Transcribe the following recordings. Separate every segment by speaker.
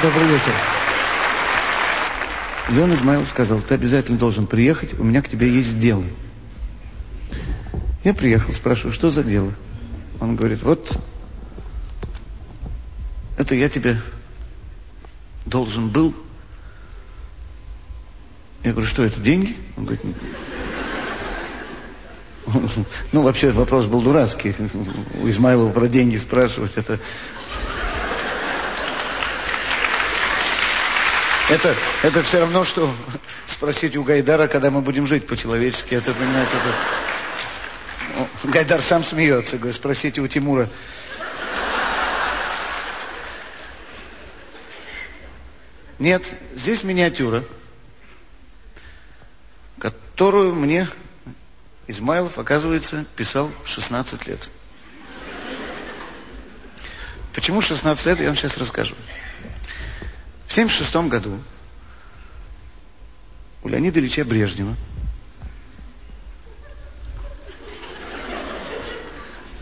Speaker 1: Добрый вечер. Леон Измайлов сказал, ты обязательно должен приехать, у меня к тебе есть дело. Я приехал, спрашиваю, что за дело? Он говорит, вот это я тебе должен был. Я говорю, что это, деньги? Он говорит, ну, вообще вопрос был дурацкий. У Измайлова про деньги спрашивать, это... Это, это все равно, что спросить у Гайдара, когда мы будем жить по-человечески. Это, понимаете, это... Гайдар сам смеется, говорит, спросите у Тимура. Нет, здесь миниатюра, которую мне Измайлов, оказывается, писал в 16 лет. Почему 16 лет, я вам сейчас расскажу. В 1976 году у Леонида Ильича Брежнева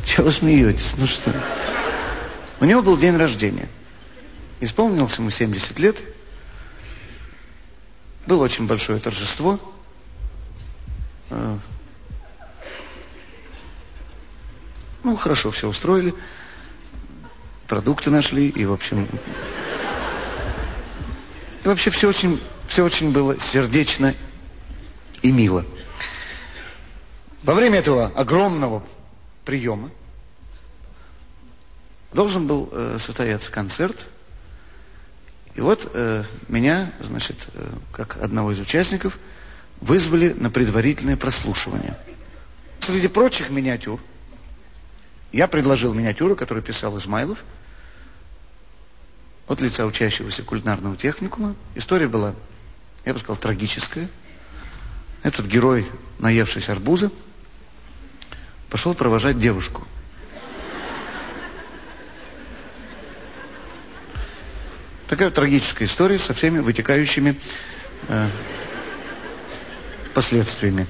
Speaker 1: Чего смеетесь? Ну что? У него был день рождения. Исполнилось ему 70 лет. Было очень большое торжество. Э, ну, хорошо все устроили. Продукты нашли. И, в общем... И вообще все очень, все очень было сердечно и мило. Во время этого огромного приема должен был э, состояться концерт. И вот э, меня, значит, э, как одного из участников, вызвали на предварительное прослушивание. Среди прочих миниатюр я предложил миниатюру, которую писал Измайлов, от лица учащегося кулинарного техникума. История была, я бы сказал, трагическая. Этот герой, наевшись арбуза, пошел провожать девушку. Такая трагическая история со всеми вытекающими э, последствиями.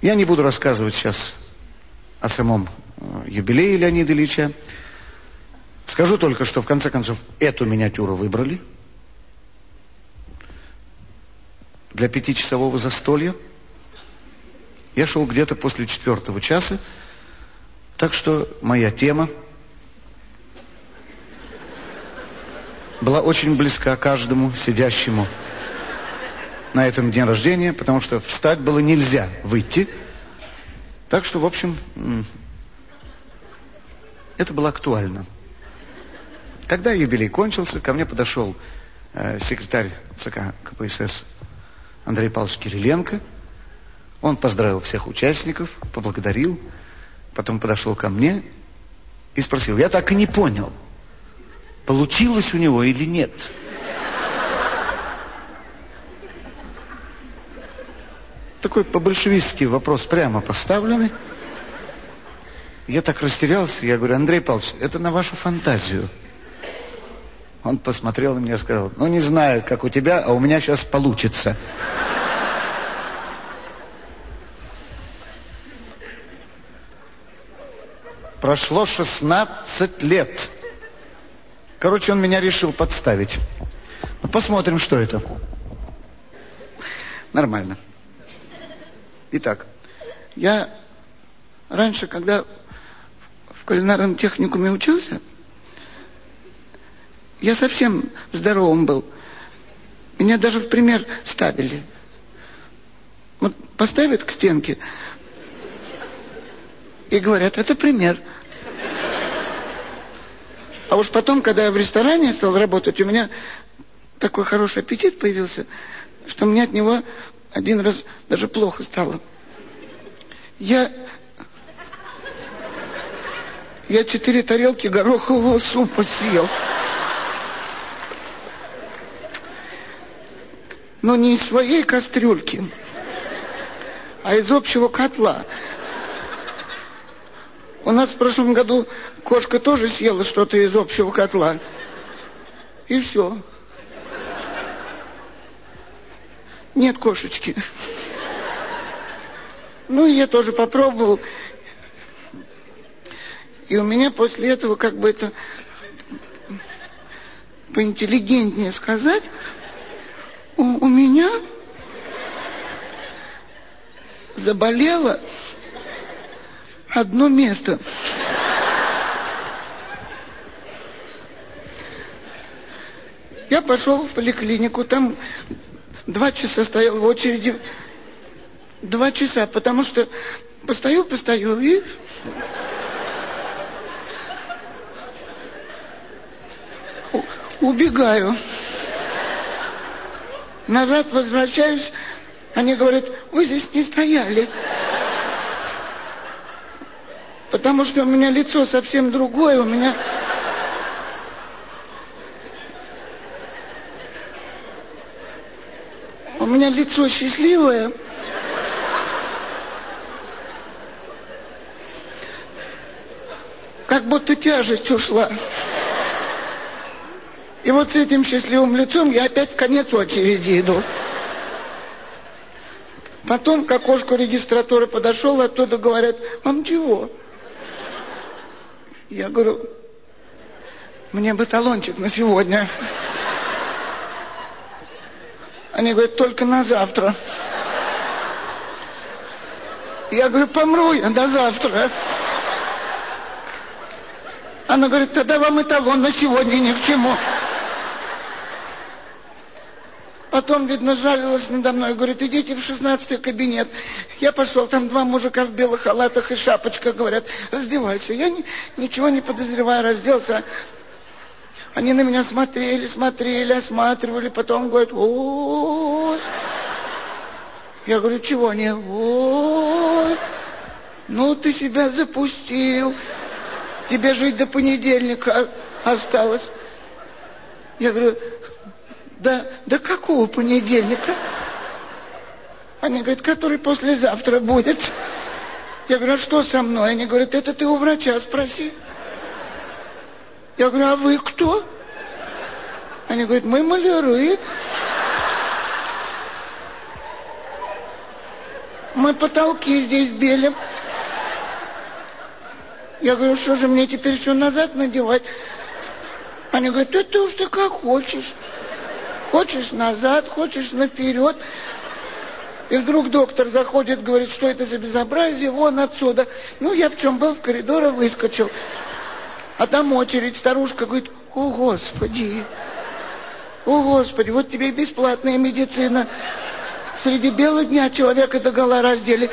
Speaker 1: Я не буду рассказывать сейчас о самом э, юбилее Леонида Ильича. Скажу только, что в конце концов эту миниатюру выбрали для пятичасового застолья. Я шел где-то после четвертого часа, так что моя тема была очень близка каждому сидящему на этом день рождения, потому что встать было нельзя, выйти. Так что, в общем, это было актуально. Когда юбилей кончился, ко мне подошел э, секретарь ЦК КПСС Андрей Павлович Кириленко – он поздравил всех участников, поблагодарил, потом подошел ко мне и спросил, я так и не понял, получилось у него или нет. Такой по-большевистски вопрос прямо поставленный. Я так растерялся, я говорю, Андрей Павлович, это на вашу фантазию. Он посмотрел на меня и сказал, ну не знаю, как у тебя, а у меня сейчас получится. Прошло 16 лет. Короче, он меня решил подставить. Ну, посмотрим, что это. Нормально. Итак, я раньше, когда в кулинарном техникуме учился, я совсем здоровым был. Меня даже в пример ставили. Вот поставят к стенке и говорят, это пример. А уж потом, когда я в ресторане стал работать, у меня такой хороший аппетит появился, что мне от него один раз даже плохо стало. Я... Я четыре тарелки горохового супа съел. Но не из своей кастрюльки, а из общего котла. У нас в прошлом году кошка тоже съела что-то из общего котла. И все. Нет кошечки. Ну, я тоже попробовал.
Speaker 2: И у меня после этого, как бы это поинтеллигентнее сказать, у, у меня заболело одно место. Я пошел в поликлинику, там два часа стоял в очереди. Два часа, потому что постою, постою и... убегаю. Назад возвращаюсь, они говорят, вы здесь не стояли. Потому что у меня лицо совсем другое, у меня... меня лицо счастливое. Как будто тяжесть ушла. И вот с этим счастливым лицом я опять в конец очереди иду. Потом к окошку регистратуры подошел, оттуда говорят, вам чего? Я говорю, мне бы талончик на сегодня. Они говорят, только на завтра. Я говорю, помру я до завтра. Она говорит, тогда вам и талон на сегодня ни к чему. Потом, видно, жалилась надо мной, говорит, идите в шестнадцатый кабинет. Я пошел, там два мужика в белых халатах и шапочка, говорят, раздевайся. Я ни, ничего не подозреваю, разделся. Они на меня смотрели, смотрели, осматривали, потом говорят, ой. Я говорю, чего они? Ой, ну ты себя запустил. Тебе жить до понедельника осталось. Я говорю, да, до какого понедельника? Они говорят, который послезавтра будет. Я говорю, а что со мной? Они говорят, это ты у врача спроси. Я говорю, а вы кто? Они говорят, мы маляры. Мы потолки здесь белим. Я говорю, что же мне теперь все назад надевать? Они говорят, это уж ты как хочешь. Хочешь назад, хочешь наперед. И вдруг доктор заходит, говорит, что это за безобразие, вон отсюда. Ну, я в чем был, в коридоре выскочил. А там очередь, старушка говорит, о, Господи, о, Господи, вот тебе бесплатная медицина. Среди бела дня человека до гола раздели.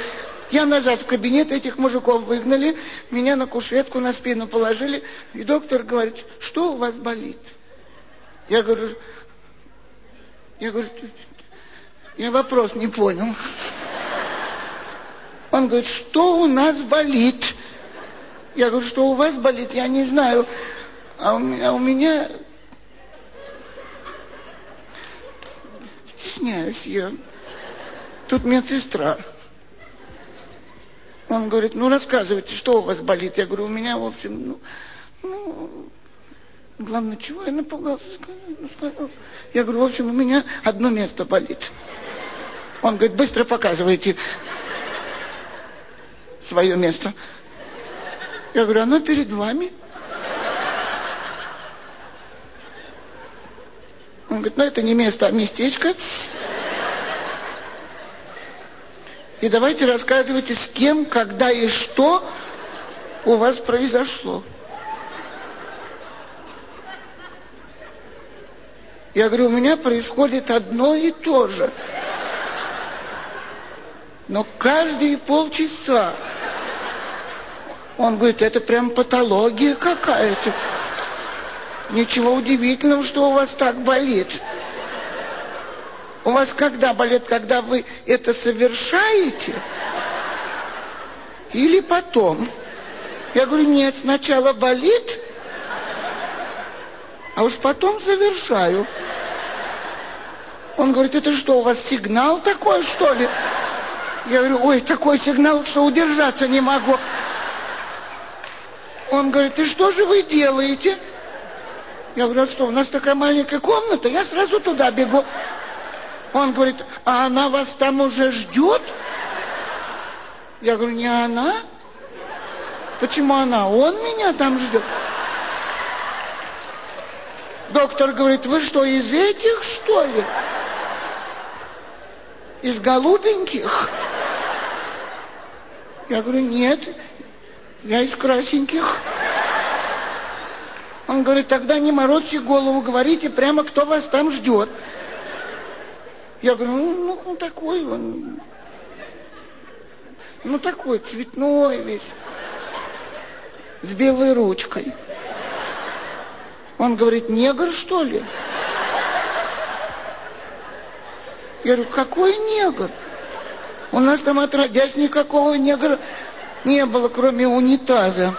Speaker 2: Я назад в кабинет, этих мужиков выгнали, меня на кушетку на спину положили, и доктор говорит, что у вас болит? Я говорю, я говорю, я вопрос не понял. Он говорит, что у нас болит? Я говорю, что у вас болит, я не знаю. А у а у меня... Стесняюсь я. Тут медсестра. Он говорит, ну рассказывайте, что у вас болит? Я говорю, у меня, в общем, ну, ну главное, чего я напугался? Я говорю, в общем, у меня одно место болит. Он говорит, быстро показывайте свое место. Я говорю, оно перед вами. Он говорит, ну это не место, а местечко. И давайте рассказывайте, с кем, когда и что у вас произошло. Я говорю, у меня происходит одно и то же. Но каждые полчаса. Он говорит, это прям патология какая-то. Ничего удивительного, что у вас так болит. У вас когда болит, когда вы это совершаете? Или потом? Я говорю, нет, сначала болит, а уж потом завершаю. Он говорит, это что, у вас сигнал такой, что ли? Я говорю, ой, такой сигнал, что удержаться не могу. Он говорит, и что же вы делаете? Я говорю, а что, у нас такая маленькая комната, я сразу туда бегу. Он говорит, а она вас там уже ждет? Я говорю, не она. Почему она? Он меня там ждет. Доктор говорит, вы что, из этих, что ли? Из голубеньких? Я говорю, нет, я из красненьких. Он говорит, тогда не морочьте голову, говорите прямо, кто вас там ждет. Я говорю, ну, ну такой он, ну такой цветной весь, с белой ручкой. Он говорит, негр что ли? Я говорю, какой негр? У нас там отродясь никакого негра не было, кроме унитаза.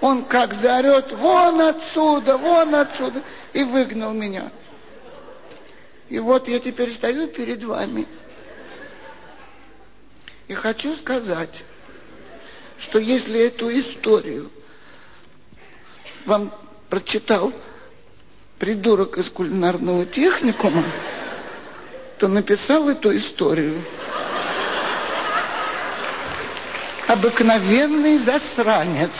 Speaker 2: Он как заорет, вон отсюда, вон отсюда, и выгнал меня. И вот я теперь стою перед вами. И хочу сказать, что если эту историю вам прочитал придурок из кулинарного техникума, то написал эту историю обыкновенный засранец.